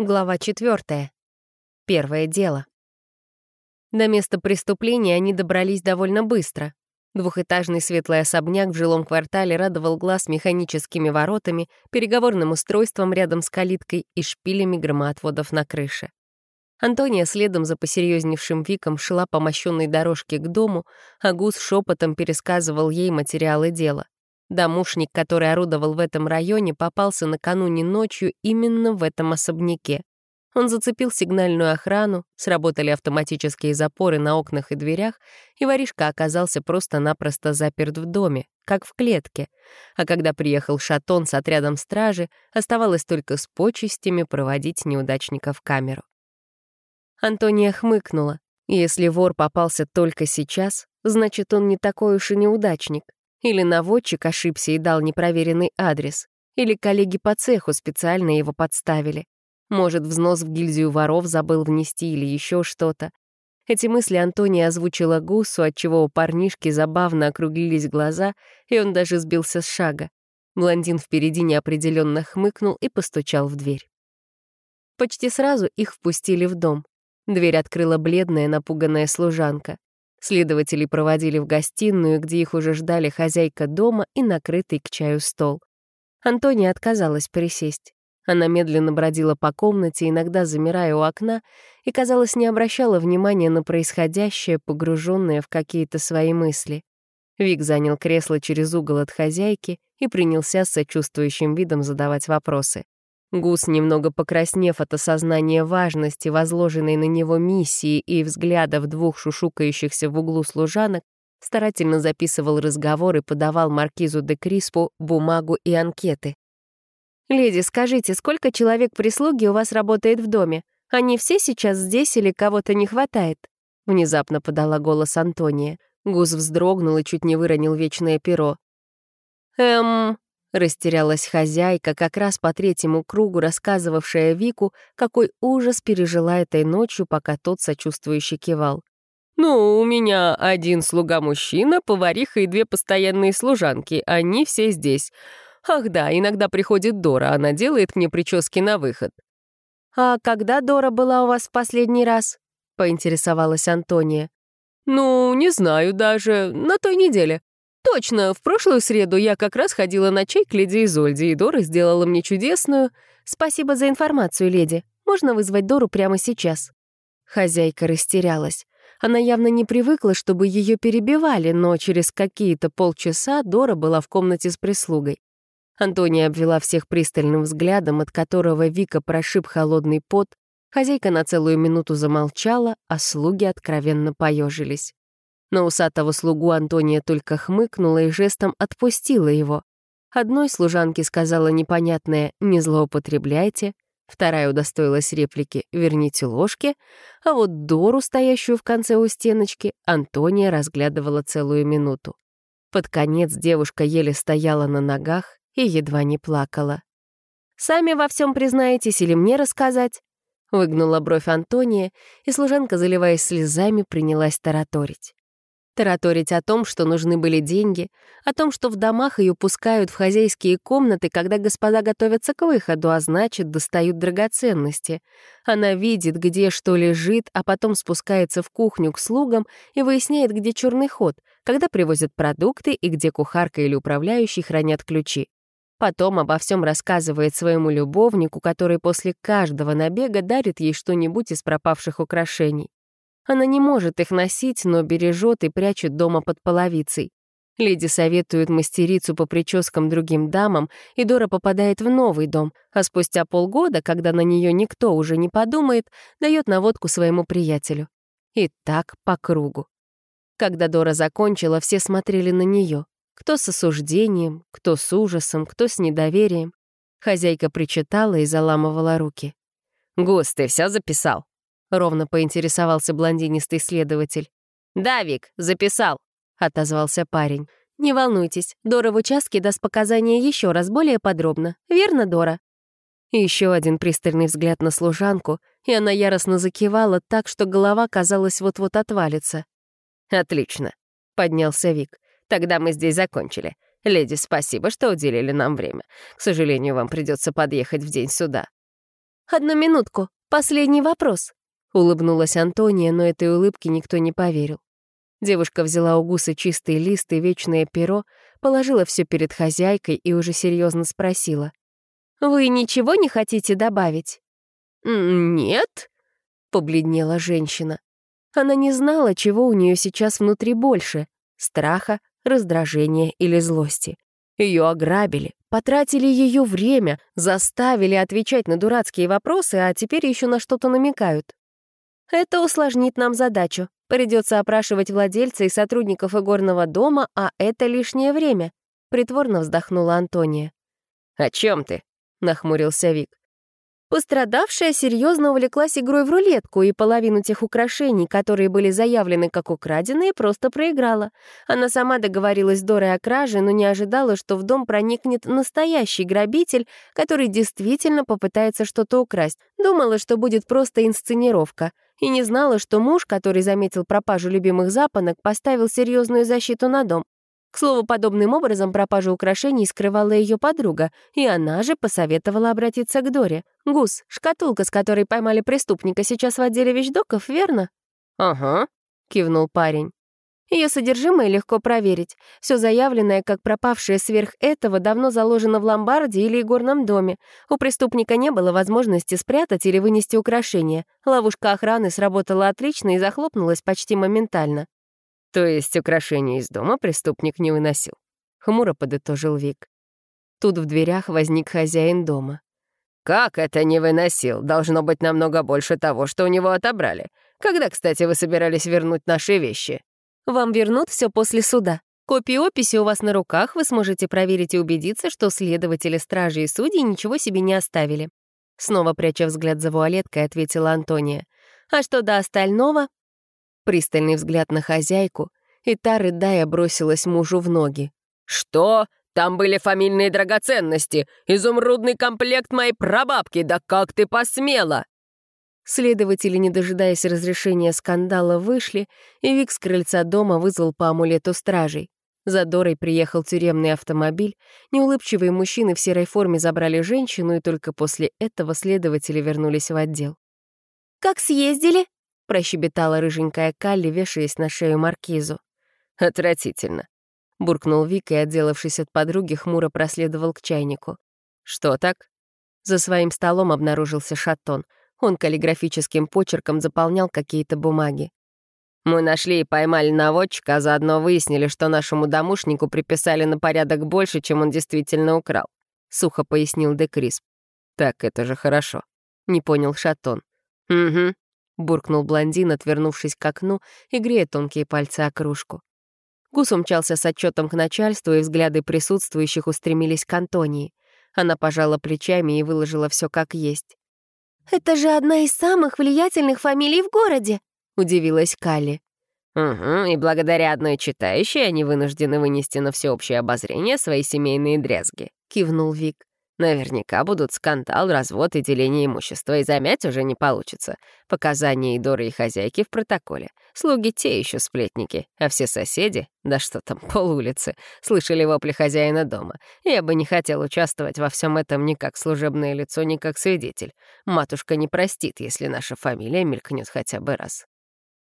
Глава четвертая. Первое дело. До места преступления они добрались довольно быстро. Двухэтажный светлый особняк в жилом квартале радовал глаз механическими воротами, переговорным устройством рядом с калиткой и шпилями громоотводов на крыше. Антония следом за посерьезневшим Виком шла по мощенной дорожке к дому, а Гус шепотом пересказывал ей материалы дела. Домушник, который орудовал в этом районе, попался накануне ночью именно в этом особняке. Он зацепил сигнальную охрану, сработали автоматические запоры на окнах и дверях, и воришка оказался просто-напросто заперт в доме, как в клетке. А когда приехал Шатон с отрядом стражи, оставалось только с почестями проводить неудачника в камеру. Антония хмыкнула. Если вор попался только сейчас, значит, он не такой уж и неудачник. Или наводчик ошибся и дал непроверенный адрес. Или коллеги по цеху специально его подставили. Может, взнос в гильдию воров забыл внести или еще что-то. Эти мысли Антония озвучила Гусу, отчего у парнишки забавно округлились глаза, и он даже сбился с шага. Блондин впереди неопределенно хмыкнул и постучал в дверь. Почти сразу их впустили в дом. Дверь открыла бледная, напуганная служанка. Следователи проводили в гостиную, где их уже ждали хозяйка дома и накрытый к чаю стол. Антония отказалась присесть. Она медленно бродила по комнате, иногда замирая у окна, и, казалось, не обращала внимания на происходящее, погруженное в какие-то свои мысли. Вик занял кресло через угол от хозяйки и принялся с сочувствующим видом задавать вопросы. Гус, немного покраснев от осознания важности возложенной на него миссии и взглядов двух шушукающихся в углу служанок, старательно записывал разговор и подавал маркизу де Криспу бумагу и анкеты. «Леди, скажите, сколько человек прислуги у вас работает в доме? Они все сейчас здесь или кого-то не хватает?» Внезапно подала голос Антония. Гус вздрогнул и чуть не выронил вечное перо. «Эм...» Растерялась хозяйка, как раз по третьему кругу рассказывавшая Вику, какой ужас пережила этой ночью, пока тот сочувствующе кивал. «Ну, у меня один слуга-мужчина, повариха и две постоянные служанки. Они все здесь. Ах да, иногда приходит Дора, она делает мне прически на выход». «А когда Дора была у вас в последний раз?» — поинтересовалась Антония. «Ну, не знаю даже. На той неделе. Точно, в прошлую среду я как раз ходила на чай к леди Изольде, и Дора сделала мне чудесную... Спасибо за информацию, леди. Можно вызвать Дору прямо сейчас. Хозяйка растерялась. Она явно не привыкла, чтобы ее перебивали, но через какие-то полчаса Дора была в комнате с прислугой. Антония обвела всех пристальным взглядом, от которого Вика прошиб холодный пот. Хозяйка на целую минуту замолчала, а слуги откровенно поежились. На усатого слугу Антония только хмыкнула и жестом отпустила его. Одной служанке сказала непонятное «не злоупотребляйте», вторая удостоилась реплики «верните ложки», а вот Дору, стоящую в конце у стеночки, Антония разглядывала целую минуту. Под конец девушка еле стояла на ногах и едва не плакала. «Сами во всем признаетесь или мне рассказать?» Выгнула бровь Антония, и служанка, заливаясь слезами, принялась тараторить. Тараторить о том, что нужны были деньги, о том, что в домах ее пускают в хозяйские комнаты, когда господа готовятся к выходу, а значит, достают драгоценности. Она видит, где что лежит, а потом спускается в кухню к слугам и выясняет, где черный ход, когда привозят продукты и где кухарка или управляющий хранят ключи. Потом обо всем рассказывает своему любовнику, который после каждого набега дарит ей что-нибудь из пропавших украшений. Она не может их носить, но бережет и прячет дома под половицей. Леди советует мастерицу по прическам другим дамам, и Дора попадает в новый дом, а спустя полгода, когда на нее никто уже не подумает, дает наводку своему приятелю. И так по кругу. Когда Дора закончила, все смотрели на нее. Кто с осуждением, кто с ужасом, кто с недоверием. Хозяйка причитала и заламывала руки. «Гус, ты все записал?» — ровно поинтересовался блондинистый следователь. «Да, Вик, записал», — отозвался парень. «Не волнуйтесь, Дора в участке даст показания еще раз более подробно. Верно, Дора?» Еще один пристальный взгляд на служанку, и она яростно закивала так, что голова, казалось, вот-вот отвалится. «Отлично», — поднялся Вик. «Тогда мы здесь закончили. Леди, спасибо, что уделили нам время. К сожалению, вам придется подъехать в день суда». «Одну минутку, последний вопрос», — улыбнулась Антония, но этой улыбке никто не поверил. Девушка взяла у гуса чистый лист и вечное перо, положила все перед хозяйкой и уже серьезно спросила. «Вы ничего не хотите добавить?» «Нет», — побледнела женщина. Она не знала, чего у нее сейчас внутри больше — страха, раздражения или злости. Ее ограбили, потратили ее время, заставили отвечать на дурацкие вопросы, а теперь еще на что-то намекают. Это усложнит нам задачу. Придется опрашивать владельца и сотрудников игорного дома, а это лишнее время. Притворно вздохнула Антония. «О чем ты?» — нахмурился Вик. Пострадавшая серьезно увлеклась игрой в рулетку и половину тех украшений, которые были заявлены как украденные, просто проиграла. Она сама договорилась с Дорой о краже, но не ожидала, что в дом проникнет настоящий грабитель, который действительно попытается что-то украсть. Думала, что будет просто инсценировка. И не знала, что муж, который заметил пропажу любимых запонок, поставил серьезную защиту на дом. К слову, подобным образом пропажу украшений скрывала ее подруга, и она же посоветовала обратиться к Доре. «Гус, шкатулка, с которой поймали преступника, сейчас в отделе вещдоков, верно?» «Ага», — кивнул парень. Ее содержимое легко проверить. Все заявленное, как пропавшее сверх этого, давно заложено в ломбарде или игорном доме. У преступника не было возможности спрятать или вынести украшения. Ловушка охраны сработала отлично и захлопнулась почти моментально. То есть украшения из дома преступник не выносил. Хмуро подытожил Вик. Тут в дверях возник хозяин дома. «Как это не выносил? Должно быть намного больше того, что у него отобрали. Когда, кстати, вы собирались вернуть наши вещи?» «Вам вернут все после суда. Копии описи у вас на руках, вы сможете проверить и убедиться, что следователи, стражи и судьи ничего себе не оставили». Снова пряча взгляд за вуалеткой, ответила Антония. «А что до остального, Пристальный взгляд на хозяйку, и та, рыдая, бросилась мужу в ноги. «Что? Там были фамильные драгоценности! Изумрудный комплект моей прабабки! Да как ты посмела!» Следователи, не дожидаясь разрешения скандала, вышли, и Вик с крыльца дома вызвал по амулету стражей. За Дорой приехал тюремный автомобиль, неулыбчивые мужчины в серой форме забрали женщину, и только после этого следователи вернулись в отдел. «Как съездили?» прощебетала рыженькая Калли, вешаясь на шею маркизу. «Отвратительно», — буркнул Вик и, отделавшись от подруги, хмуро проследовал к чайнику. «Что так?» За своим столом обнаружился шатон. Он каллиграфическим почерком заполнял какие-то бумаги. «Мы нашли и поймали наводчика, а заодно выяснили, что нашему домушнику приписали на порядок больше, чем он действительно украл», — сухо пояснил Декрисп. «Так это же хорошо», — не понял Шатон. «Угу, буркнул блондин, отвернувшись к окну и грея тонкие пальцы о кружку. Гус умчался с отчетом к начальству, и взгляды присутствующих устремились к Антонии. Она пожала плечами и выложила все как есть. «Это же одна из самых влиятельных фамилий в городе!» — удивилась Калли. «Угу, и благодаря одной читающей они вынуждены вынести на всеобщее обозрение свои семейные дрезги», — кивнул Вик. Наверняка будут скандал, развод и деление имущества, и замять уже не получится. Показания и Доры и хозяйки в протоколе. Слуги те еще сплетники, а все соседи, да что там, пол улицы, слышали вопли хозяина дома. Я бы не хотел участвовать во всем этом ни как служебное лицо, ни как свидетель. Матушка не простит, если наша фамилия мелькнет хотя бы раз.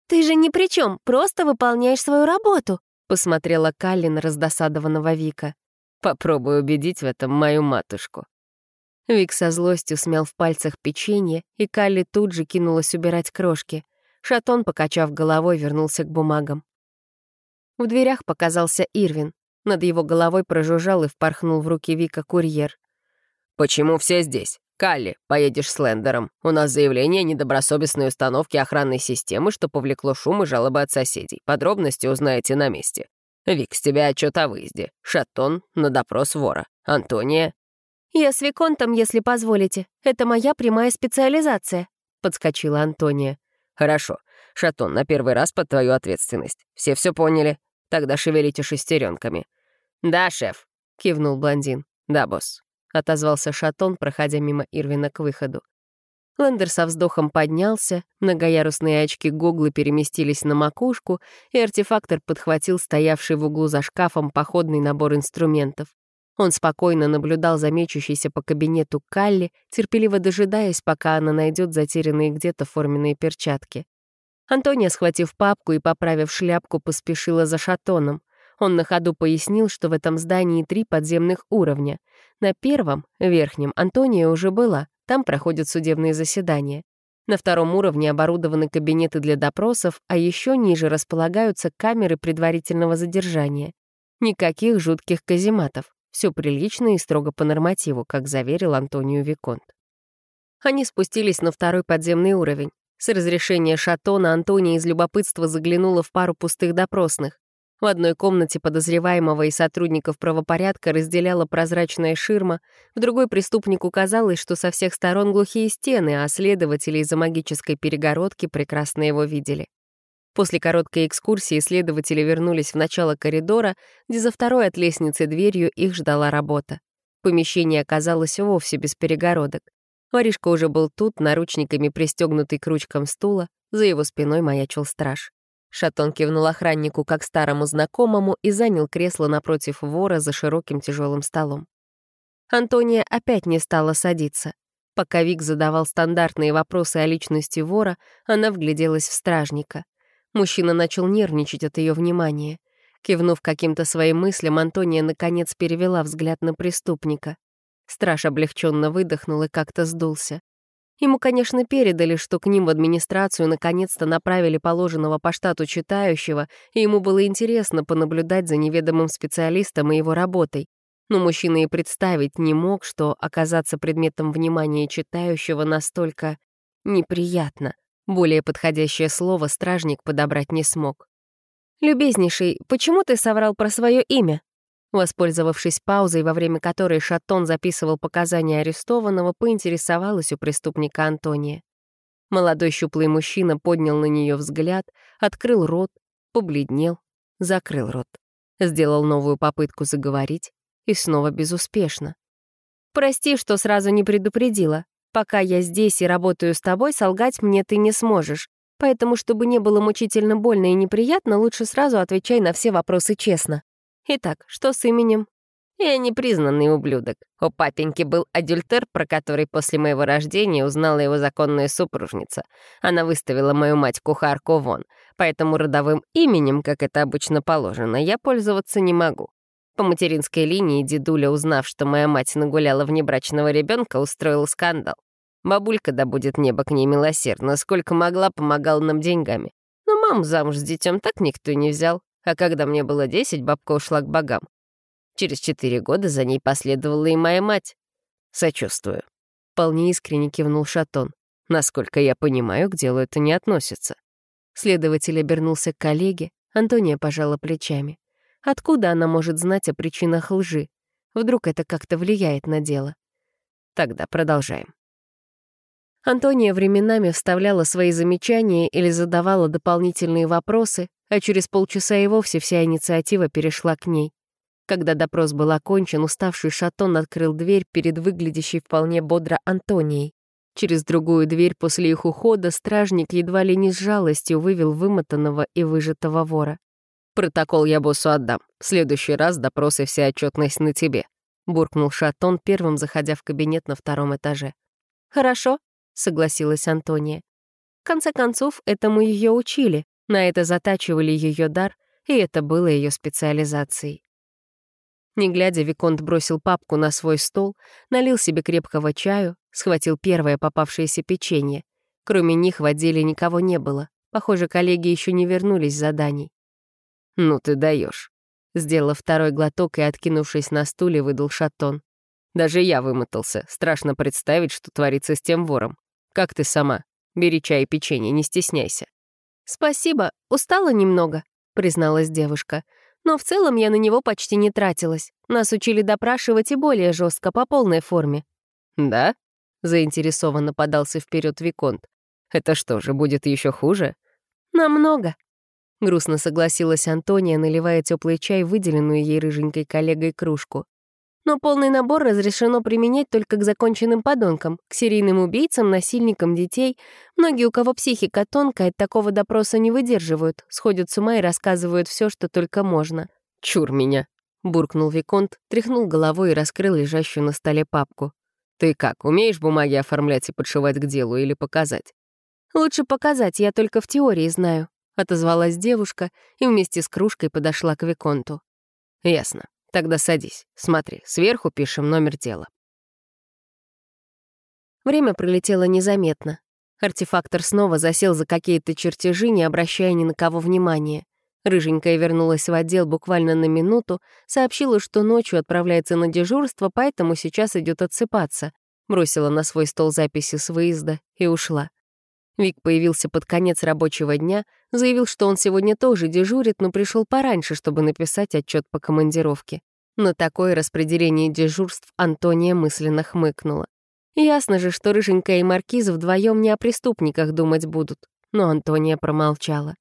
«Ты же ни при чем, просто выполняешь свою работу», — посмотрела Каллин раздосадованного Вика. Попробую убедить в этом мою матушку». Вик со злостью смял в пальцах печенье, и Калли тут же кинулась убирать крошки. Шатон, покачав головой, вернулся к бумагам. В дверях показался Ирвин. Над его головой прожужжал и впорхнул в руки Вика курьер. «Почему все здесь? Калли, поедешь с Лендером. У нас заявление о недобросовестной установке охранной системы, что повлекло шум и жалобы от соседей. Подробности узнаете на месте. Вик, с тебя отчет о выезде. Шатон на допрос вора. Антония?» «Я с Виконтом, если позволите. Это моя прямая специализация», — подскочила Антония. «Хорошо. Шатон, на первый раз под твою ответственность. Все все поняли? Тогда шевелите шестеренками. «Да, шеф», — кивнул блондин. «Да, босс», — отозвался Шатон, проходя мимо Ирвина к выходу. Лендер со вздохом поднялся, многоярусные очки Гуглы переместились на макушку, и артефактор подхватил стоявший в углу за шкафом походный набор инструментов. Он спокойно наблюдал за мечущейся по кабинету Калли, терпеливо дожидаясь, пока она найдет затерянные где-то форменные перчатки. Антония, схватив папку и поправив шляпку, поспешила за шатоном. Он на ходу пояснил, что в этом здании три подземных уровня. На первом, верхнем, Антония уже была, там проходят судебные заседания. На втором уровне оборудованы кабинеты для допросов, а еще ниже располагаются камеры предварительного задержания. Никаких жутких казематов. Все прилично и строго по нормативу, как заверил Антонию Виконт. Они спустились на второй подземный уровень. С разрешения Шатона Антония из любопытства заглянула в пару пустых допросных. В одной комнате подозреваемого и сотрудников правопорядка разделяла прозрачная ширма, в другой преступнику казалось, что со всех сторон глухие стены, а следователи из-за магической перегородки прекрасно его видели. После короткой экскурсии следователи вернулись в начало коридора, где за второй от лестницы дверью их ждала работа. Помещение оказалось вовсе без перегородок. Воришка уже был тут, наручниками пристегнутый к ручкам стула, за его спиной маячил страж. Шатон кивнул охраннику как старому знакомому и занял кресло напротив вора за широким тяжелым столом. Антония опять не стала садиться. Пока Вик задавал стандартные вопросы о личности вора, она вгляделась в стражника. Мужчина начал нервничать от ее внимания. Кивнув каким-то своим мыслям, Антония наконец перевела взгляд на преступника. Страж облегченно выдохнул и как-то сдулся. Ему, конечно, передали, что к ним в администрацию наконец-то направили положенного по штату читающего, и ему было интересно понаблюдать за неведомым специалистом и его работой. Но мужчина и представить не мог, что оказаться предметом внимания читающего настолько неприятно. Более подходящее слово стражник подобрать не смог. «Любезнейший, почему ты соврал про свое имя?» Воспользовавшись паузой, во время которой Шатон записывал показания арестованного, поинтересовалась у преступника Антония. Молодой щуплый мужчина поднял на нее взгляд, открыл рот, побледнел, закрыл рот. Сделал новую попытку заговорить и снова безуспешно. «Прости, что сразу не предупредила. Пока я здесь и работаю с тобой, солгать мне ты не сможешь. Поэтому, чтобы не было мучительно больно и неприятно, лучше сразу отвечай на все вопросы честно». Итак, что с именем? Я непризнанный ублюдок. У папеньки был адюльтер, про который после моего рождения узнала его законная супружница. Она выставила мою мать-кухарку вон, поэтому родовым именем, как это обычно положено, я пользоваться не могу. По материнской линии дедуля, узнав, что моя мать нагуляла внебрачного ребенка, устроил скандал. Бабулька, да будет небо к ней милосердно, сколько могла, помогала нам деньгами. Но маму замуж с детем так никто не взял а когда мне было десять, бабка ушла к богам. Через четыре года за ней последовала и моя мать. Сочувствую. Вполне искренне кивнул Шатон. Насколько я понимаю, к делу это не относится. Следователь обернулся к коллеге, Антония пожала плечами. Откуда она может знать о причинах лжи? Вдруг это как-то влияет на дело? Тогда продолжаем. Антония временами вставляла свои замечания или задавала дополнительные вопросы, а через полчаса и вовсе вся инициатива перешла к ней. Когда допрос был окончен, уставший Шатон открыл дверь перед выглядящей вполне бодро Антонией. Через другую дверь после их ухода стражник едва ли не с жалостью вывел вымотанного и выжатого вора. «Протокол я боссу отдам. В следующий раз допрос и вся отчетность на тебе», — буркнул Шатон, первым заходя в кабинет на втором этаже. «Хорошо», — согласилась Антония. В конце концов, этому ее учили, на это затачивали ее дар, и это было ее специализацией. Не глядя, Виконт бросил папку на свой стол, налил себе крепкого чаю, схватил первое попавшееся печенье. Кроме них в отделе никого не было. Похоже, коллеги еще не вернулись с заданий. «Ну ты даешь. Сделав второй глоток и откинувшись на стуле, выдал шатон. «Даже я вымотался. Страшно представить, что творится с тем вором. Как ты сама? Бери чай и печенье, не стесняйся». «Спасибо, устала немного», — призналась девушка. «Но в целом я на него почти не тратилась. Нас учили допрашивать и более жестко по полной форме». «Да?» — заинтересованно подался вперед Виконт. «Это что же, будет еще хуже?» «Намного», — грустно согласилась Антония, наливая теплый чай, выделенную ей рыженькой коллегой кружку но полный набор разрешено применять только к законченным подонкам, к серийным убийцам, насильникам детей. Многие, у кого психика тонкая, от такого допроса не выдерживают, сходят с ума и рассказывают все, что только можно. «Чур меня!» — буркнул Виконт, тряхнул головой и раскрыл лежащую на столе папку. «Ты как, умеешь бумаги оформлять и подшивать к делу или показать?» «Лучше показать, я только в теории знаю», — отозвалась девушка и вместе с кружкой подошла к Виконту. «Ясно. Тогда садись. Смотри, сверху пишем номер дела». Время пролетело незаметно. Артефактор снова засел за какие-то чертежи, не обращая ни на кого внимания. Рыженькая вернулась в отдел буквально на минуту, сообщила, что ночью отправляется на дежурство, поэтому сейчас идет отсыпаться. Бросила на свой стол записи с выезда и ушла. Вик появился под конец рабочего дня, заявил, что он сегодня тоже дежурит, но пришел пораньше, чтобы написать отчет по командировке. На такое распределение дежурств Антония мысленно хмыкнула. Ясно же, что Рыженькая и Маркиза вдвоем не о преступниках думать будут, но Антония промолчала.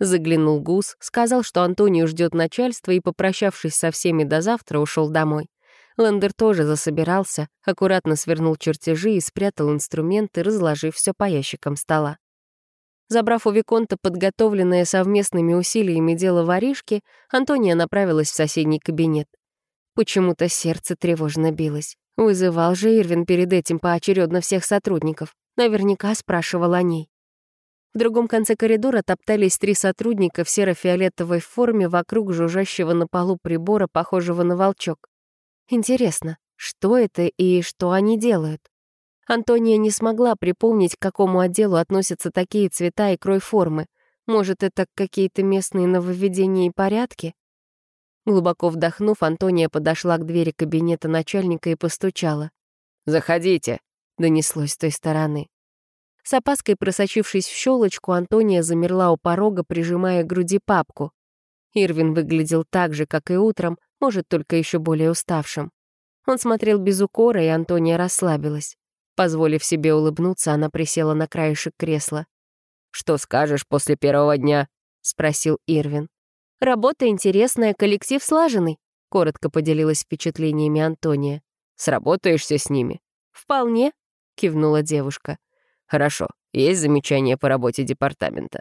Заглянул Гус, сказал, что Антонию ждет начальство и, попрощавшись со всеми до завтра, ушел домой. Лендер тоже засобирался, аккуратно свернул чертежи и спрятал инструменты, разложив все по ящикам стола. Забрав у Виконта подготовленное совместными усилиями дело воришки, Антония направилась в соседний кабинет. Почему-то сердце тревожно билось. Вызывал же Ирвин перед этим поочередно всех сотрудников. Наверняка спрашивал о ней. В другом конце коридора топтались три сотрудника в серо-фиолетовой форме вокруг жужжащего на полу прибора, похожего на волчок. Интересно, что это и что они делают? Антония не смогла припомнить, к какому отделу относятся такие цвета и крой формы. Может, это какие-то местные нововведения и порядки? Глубоко вдохнув, Антония подошла к двери кабинета начальника и постучала. «Заходите», — донеслось с той стороны. С опаской просочившись в щелочку, Антония замерла у порога, прижимая к груди папку. Ирвин выглядел так же, как и утром, может, только еще более уставшим. Он смотрел без укора, и Антония расслабилась. Позволив себе улыбнуться, она присела на краешек кресла. «Что скажешь после первого дня?» — спросил Ирвин. «Работа интересная, коллектив слаженный», — коротко поделилась впечатлениями Антония. «Сработаешься с ними?» «Вполне», — кивнула девушка. Хорошо, есть замечания по работе департамента?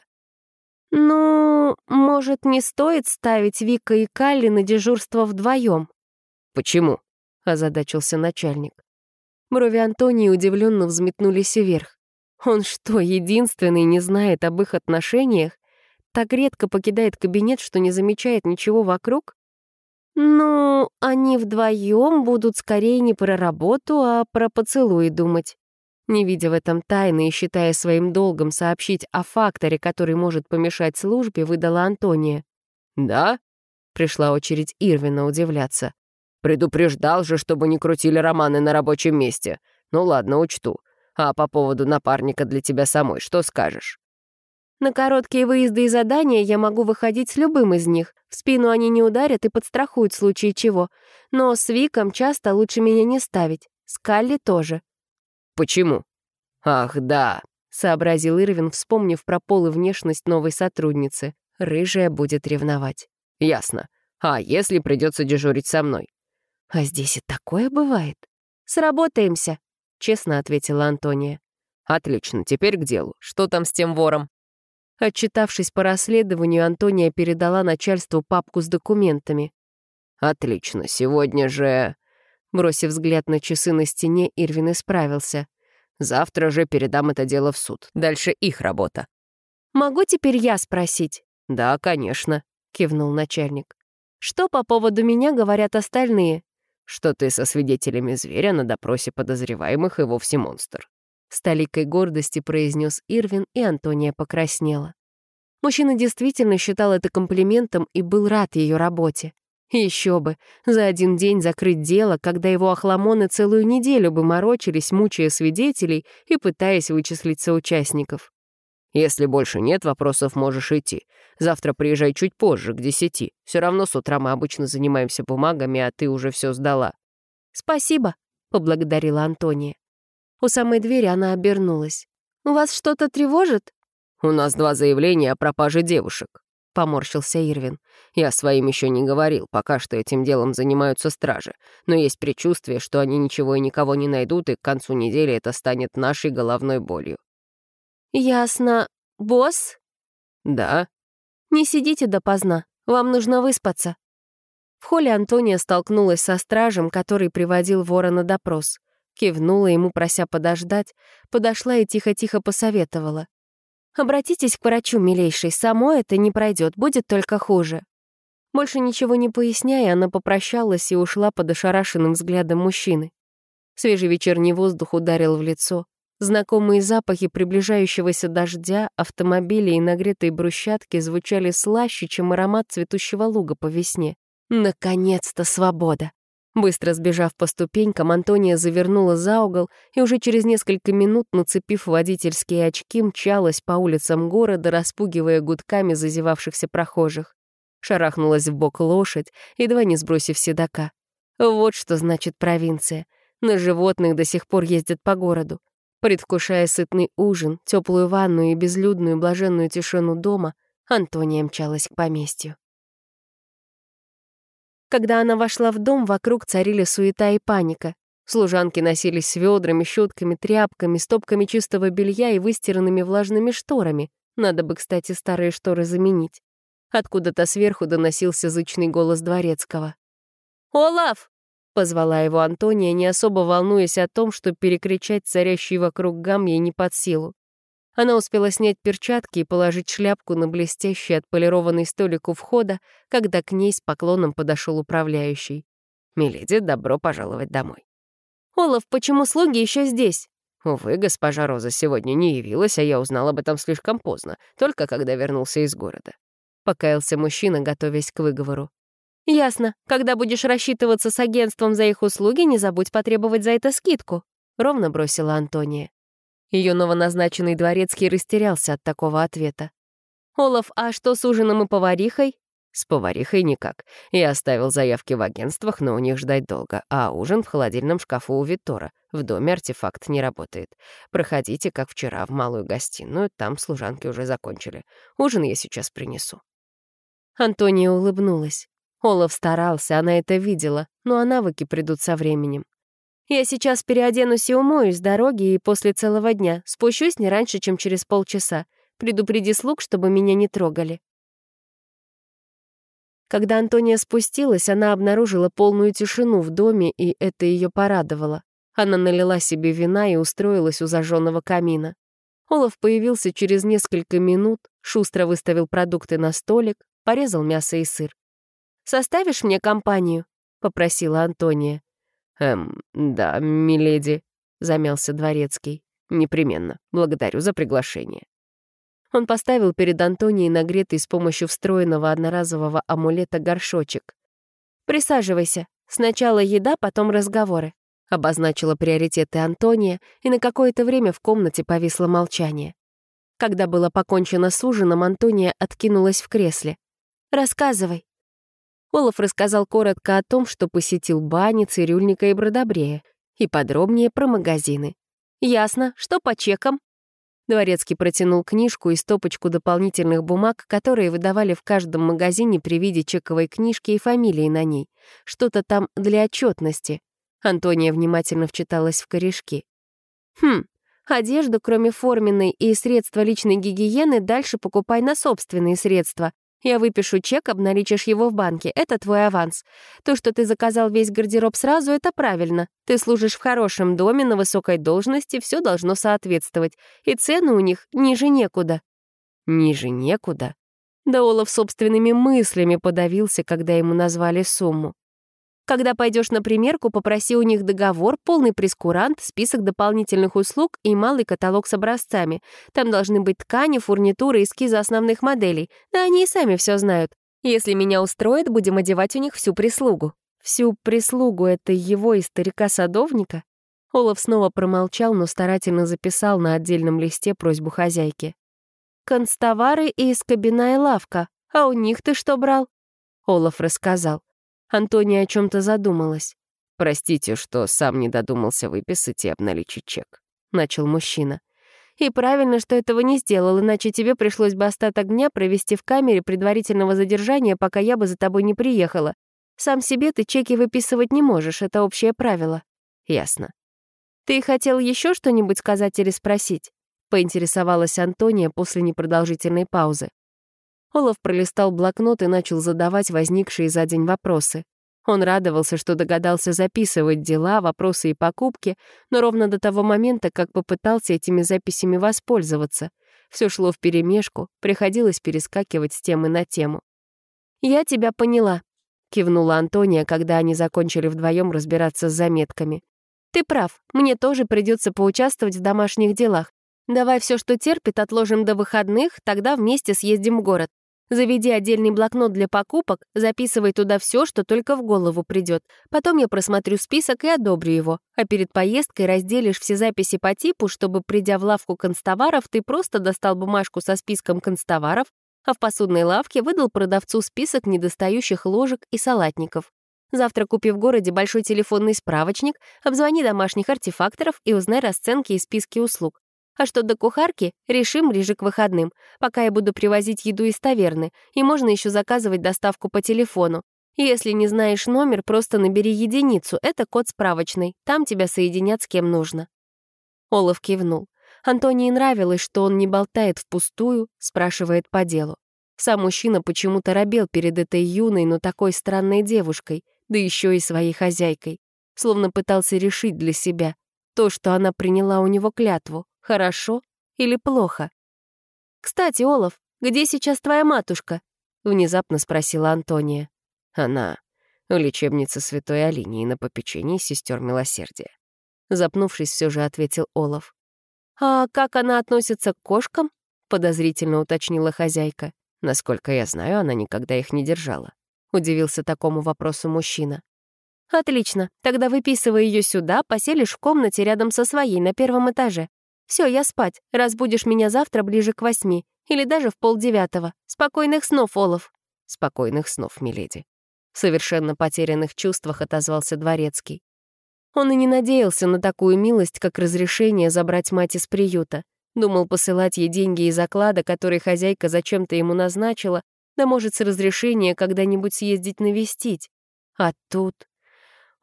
Ну, может, не стоит ставить Вика и Калли на дежурство вдвоем? Почему? озадачился начальник. Брови Антонии удивленно взметнулись вверх. Он что, единственный не знает об их отношениях? Так редко покидает кабинет, что не замечает ничего вокруг? Ну, они вдвоем будут скорее не про работу, а про поцелуи думать. Не видя в этом тайны и считая своим долгом сообщить о факторе, который может помешать службе, выдала Антония. «Да?» — пришла очередь Ирвина удивляться. «Предупреждал же, чтобы не крутили романы на рабочем месте. Ну ладно, учту. А по поводу напарника для тебя самой, что скажешь?» «На короткие выезды и задания я могу выходить с любым из них. В спину они не ударят и подстрахуют в случае чего. Но с Виком часто лучше меня не ставить. С Калли тоже. «Почему?» «Ах, да», — сообразил Ирвин, вспомнив про пол и внешность новой сотрудницы. «Рыжая будет ревновать». «Ясно. А если придется дежурить со мной?» «А здесь и такое бывает». «Сработаемся», — честно ответила Антония. «Отлично, теперь к делу. Что там с тем вором?» Отчитавшись по расследованию, Антония передала начальству папку с документами. «Отлично, сегодня же...» Бросив взгляд на часы на стене, Ирвин исправился. «Завтра же передам это дело в суд. Дальше их работа». «Могу теперь я спросить?» «Да, конечно», — кивнул начальник. «Что по поводу меня говорят остальные?» «Что ты со свидетелями зверя на допросе подозреваемых и вовсе монстр». С толикой гордости произнес Ирвин, и Антония покраснела. Мужчина действительно считал это комплиментом и был рад ее работе. Еще бы, за один день закрыть дело, когда его охламоны целую неделю бы морочились, мучая свидетелей и пытаясь вычислить соучастников. «Если больше нет вопросов, можешь идти. Завтра приезжай чуть позже, к десяти. Все равно с утра мы обычно занимаемся бумагами, а ты уже все сдала». «Спасибо», — поблагодарила Антония. У самой двери она обернулась. «У вас что-то тревожит?» «У нас два заявления о пропаже девушек». — поморщился Ирвин. «Я своим еще не говорил, пока что этим делом занимаются стражи, но есть предчувствие, что они ничего и никого не найдут, и к концу недели это станет нашей головной болью». «Ясно. Босс?» «Да». «Не сидите допоздна. Вам нужно выспаться». В холле Антония столкнулась со стражем, который приводил вора на допрос. Кивнула ему, прося подождать, подошла и тихо-тихо посоветовала. «Обратитесь к врачу, милейший, само это не пройдет, будет только хуже». Больше ничего не поясняя, она попрощалась и ушла под ошарашенным взглядом мужчины. Свежий вечерний воздух ударил в лицо. Знакомые запахи приближающегося дождя, автомобилей и нагретой брусчатки звучали слаще, чем аромат цветущего луга по весне. Наконец-то свобода! Быстро сбежав по ступенькам, Антония завернула за угол и уже через несколько минут, нацепив водительские очки, мчалась по улицам города, распугивая гудками зазевавшихся прохожих. Шарахнулась в бок лошадь, едва не сбросив седока. Вот что значит провинция. На животных до сих пор ездят по городу. Предвкушая сытный ужин, теплую ванну и безлюдную блаженную тишину дома, Антония мчалась к поместью. Когда она вошла в дом, вокруг царили суета и паника. Служанки носились с ведрами, щетками, тряпками, стопками чистого белья и выстиранными влажными шторами. Надо бы, кстати, старые шторы заменить. Откуда-то сверху доносился зычный голос дворецкого. «Олаф!» — позвала его Антония, не особо волнуясь о том, что перекричать царящий вокруг гам ей не под силу. Она успела снять перчатки и положить шляпку на блестящий отполированный столик у входа, когда к ней с поклоном подошел управляющий. «Миледи, добро пожаловать домой». «Олаф, почему слуги еще здесь?» «Увы, госпожа Роза сегодня не явилась, а я узнал об этом слишком поздно, только когда вернулся из города». Покаялся мужчина, готовясь к выговору. «Ясно. Когда будешь рассчитываться с агентством за их услуги, не забудь потребовать за это скидку», — ровно бросила Антония. Ее новоназначенный дворецкий растерялся от такого ответа. «Олаф, а что с ужином и поварихой?» «С поварихой никак. Я оставил заявки в агентствах, но у них ждать долго, а ужин в холодильном шкафу у Витора. В доме артефакт не работает. Проходите, как вчера, в малую гостиную, там служанки уже закончили. Ужин я сейчас принесу». Антония улыбнулась. Олаф старался, она это видела, но навыки придут со временем. Я сейчас переоденусь и умоюсь с дороги, и после целого дня спущусь не раньше, чем через полчаса. Предупреди слуг, чтобы меня не трогали». Когда Антония спустилась, она обнаружила полную тишину в доме, и это ее порадовало. Она налила себе вина и устроилась у зажженного камина. Олаф появился через несколько минут, шустро выставил продукты на столик, порезал мясо и сыр. «Составишь мне компанию?» — попросила Антония. «Эм, да, миледи», — замялся дворецкий. «Непременно. Благодарю за приглашение». Он поставил перед Антонией нагретый с помощью встроенного одноразового амулета горшочек. «Присаживайся. Сначала еда, потом разговоры», — обозначила приоритеты Антония, и на какое-то время в комнате повисло молчание. Когда было покончено с ужином, Антония откинулась в кресле. «Рассказывай», Олаф рассказал коротко о том, что посетил бани, цирюльника и бродобрея, и подробнее про магазины. «Ясно. Что по чекам?» Дворецкий протянул книжку и стопочку дополнительных бумаг, которые выдавали в каждом магазине при виде чековой книжки и фамилии на ней. Что-то там для отчетности. Антония внимательно вчиталась в корешки. «Хм, одежду, кроме форменной и средства личной гигиены, дальше покупай на собственные средства. Я выпишу чек, обналичишь его в банке. Это твой аванс. То, что ты заказал весь гардероб сразу, это правильно. Ты служишь в хорошем доме, на высокой должности, все должно соответствовать. И цены у них ниже некуда». «Ниже некуда?» Да Олаф собственными мыслями подавился, когда ему назвали сумму. Когда пойдешь на примерку, попроси у них договор, полный прескурант, список дополнительных услуг и малый каталог с образцами. Там должны быть ткани, фурнитура, эскизы основных моделей. Да они и сами все знают. Если меня устроит, будем одевать у них всю прислугу. Всю прислугу — это его и старика-садовника? Олаф снова промолчал, но старательно записал на отдельном листе просьбу хозяйки. «Констовары и искобиная лавка. А у них ты что брал?» Олаф рассказал. Антония о чем то задумалась. «Простите, что сам не додумался выписать и обналичить чек», — начал мужчина. «И правильно, что этого не сделал, иначе тебе пришлось бы остаток дня провести в камере предварительного задержания, пока я бы за тобой не приехала. Сам себе ты чеки выписывать не можешь, это общее правило». «Ясно». «Ты хотел еще что-нибудь сказать или спросить?» — поинтересовалась Антония после непродолжительной паузы. Олаф пролистал блокнот и начал задавать возникшие за день вопросы. Он радовался, что догадался записывать дела, вопросы и покупки, но ровно до того момента, как попытался этими записями воспользоваться. Все шло вперемешку, приходилось перескакивать с темы на тему. «Я тебя поняла», — кивнула Антония, когда они закончили вдвоем разбираться с заметками. «Ты прав, мне тоже придется поучаствовать в домашних делах. Давай все, что терпит, отложим до выходных, тогда вместе съездим в город. Заведи отдельный блокнот для покупок, записывай туда все, что только в голову придет. Потом я просмотрю список и одобрю его. А перед поездкой разделишь все записи по типу, чтобы, придя в лавку констоваров, ты просто достал бумажку со списком констоваров, а в посудной лавке выдал продавцу список недостающих ложек и салатников. Завтра купи в городе большой телефонный справочник, обзвони домашних артефакторов и узнай расценки и списки услуг. А что до кухарки, решим ближе к выходным, пока я буду привозить еду из таверны, и можно еще заказывать доставку по телефону. Если не знаешь номер, просто набери единицу, это код справочный, там тебя соединят с кем нужно». Олаф кивнул. Антонии нравилось, что он не болтает впустую, спрашивает по делу. Сам мужчина почему-то робел перед этой юной, но такой странной девушкой, да еще и своей хозяйкой. Словно пытался решить для себя то, что она приняла у него клятву. Хорошо или плохо? «Кстати, Олаф, где сейчас твоя матушка?» — внезапно спросила Антония. «Она у лечебницы Святой Алинии на попечении сестер Милосердия». Запнувшись, все же ответил Олаф. «А как она относится к кошкам?» — подозрительно уточнила хозяйка. Насколько я знаю, она никогда их не держала. Удивился такому вопросу мужчина. «Отлично. Тогда выписывай ее сюда, поселишь в комнате рядом со своей на первом этаже. Все, я спать. Разбудишь меня завтра ближе к восьми. Или даже в полдевятого. Спокойных снов, Олаф». «Спокойных снов, миледи». В совершенно потерянных чувствах отозвался Дворецкий. Он и не надеялся на такую милость, как разрешение забрать мать из приюта. Думал посылать ей деньги из оклада, который хозяйка зачем-то ему назначила, да может с разрешения когда-нибудь съездить навестить. А тут...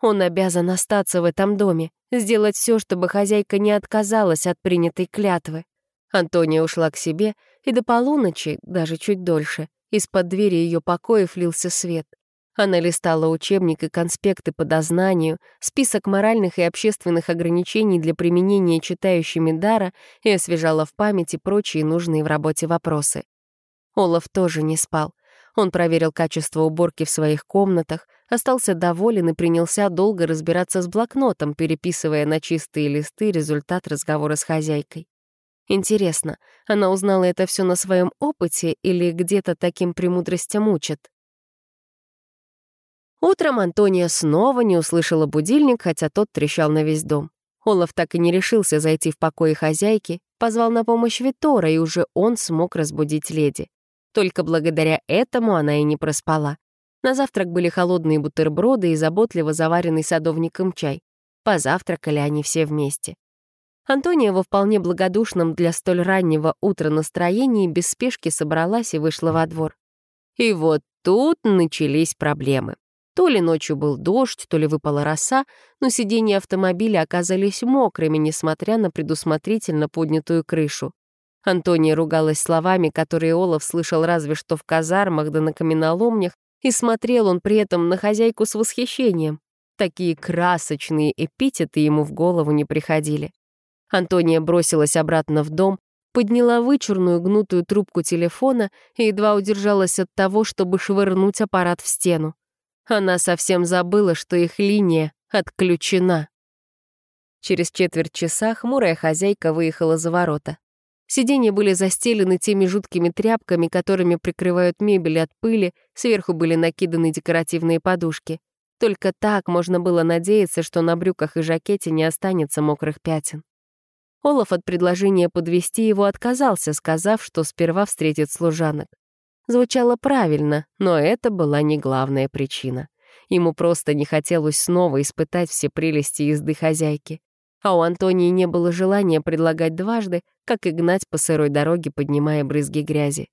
Он обязан остаться в этом доме, сделать все, чтобы хозяйка не отказалась от принятой клятвы. Антония ушла к себе, и до полуночи, даже чуть дольше, из-под двери ее покоев лился свет. Она листала учебник и конспекты по дознанию, список моральных и общественных ограничений для применения читающими дара и освежала в памяти прочие нужные в работе вопросы. Олаф тоже не спал. Он проверил качество уборки в своих комнатах, остался доволен и принялся долго разбираться с блокнотом, переписывая на чистые листы результат разговора с хозяйкой. Интересно, она узнала это все на своем опыте или где-то таким премудростям учат? Утром Антония снова не услышала будильник, хотя тот трещал на весь дом. Олаф так и не решился зайти в покои хозяйки, позвал на помощь Витора, и уже он смог разбудить леди. Только благодаря этому она и не проспала. На завтрак были холодные бутерброды и заботливо заваренный садовником чай. Позавтракали они все вместе. Антония во вполне благодушном для столь раннего утра настроении без спешки собралась и вышла во двор. И вот тут начались проблемы. То ли ночью был дождь, то ли выпала роса, но сиденья автомобиля оказались мокрыми, несмотря на предусмотрительно поднятую крышу. Антония ругалась словами, которые Олаф слышал разве что в казармах да на каменоломнях, и смотрел он при этом на хозяйку с восхищением. Такие красочные эпитеты ему в голову не приходили. Антония бросилась обратно в дом, подняла вычурную гнутую трубку телефона и едва удержалась от того, чтобы швырнуть аппарат в стену. Она совсем забыла, что их линия отключена. Через четверть часа хмурая хозяйка выехала за ворота. Сиденья были застелены теми жуткими тряпками, которыми прикрывают мебель от пыли, сверху были накиданы декоративные подушки. Только так можно было надеяться, что на брюках и жакете не останется мокрых пятен. Олаф от предложения подвести его отказался, сказав, что сперва встретит служанок. Звучало правильно, но это была не главная причина. Ему просто не хотелось снова испытать все прелести езды хозяйки а у Антонии не было желания предлагать дважды, как и гнать по сырой дороге, поднимая брызги грязи.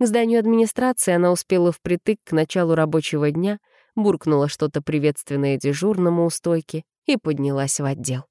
К зданию администрации она успела впритык к началу рабочего дня, буркнула что-то приветственное дежурному у стойки и поднялась в отдел.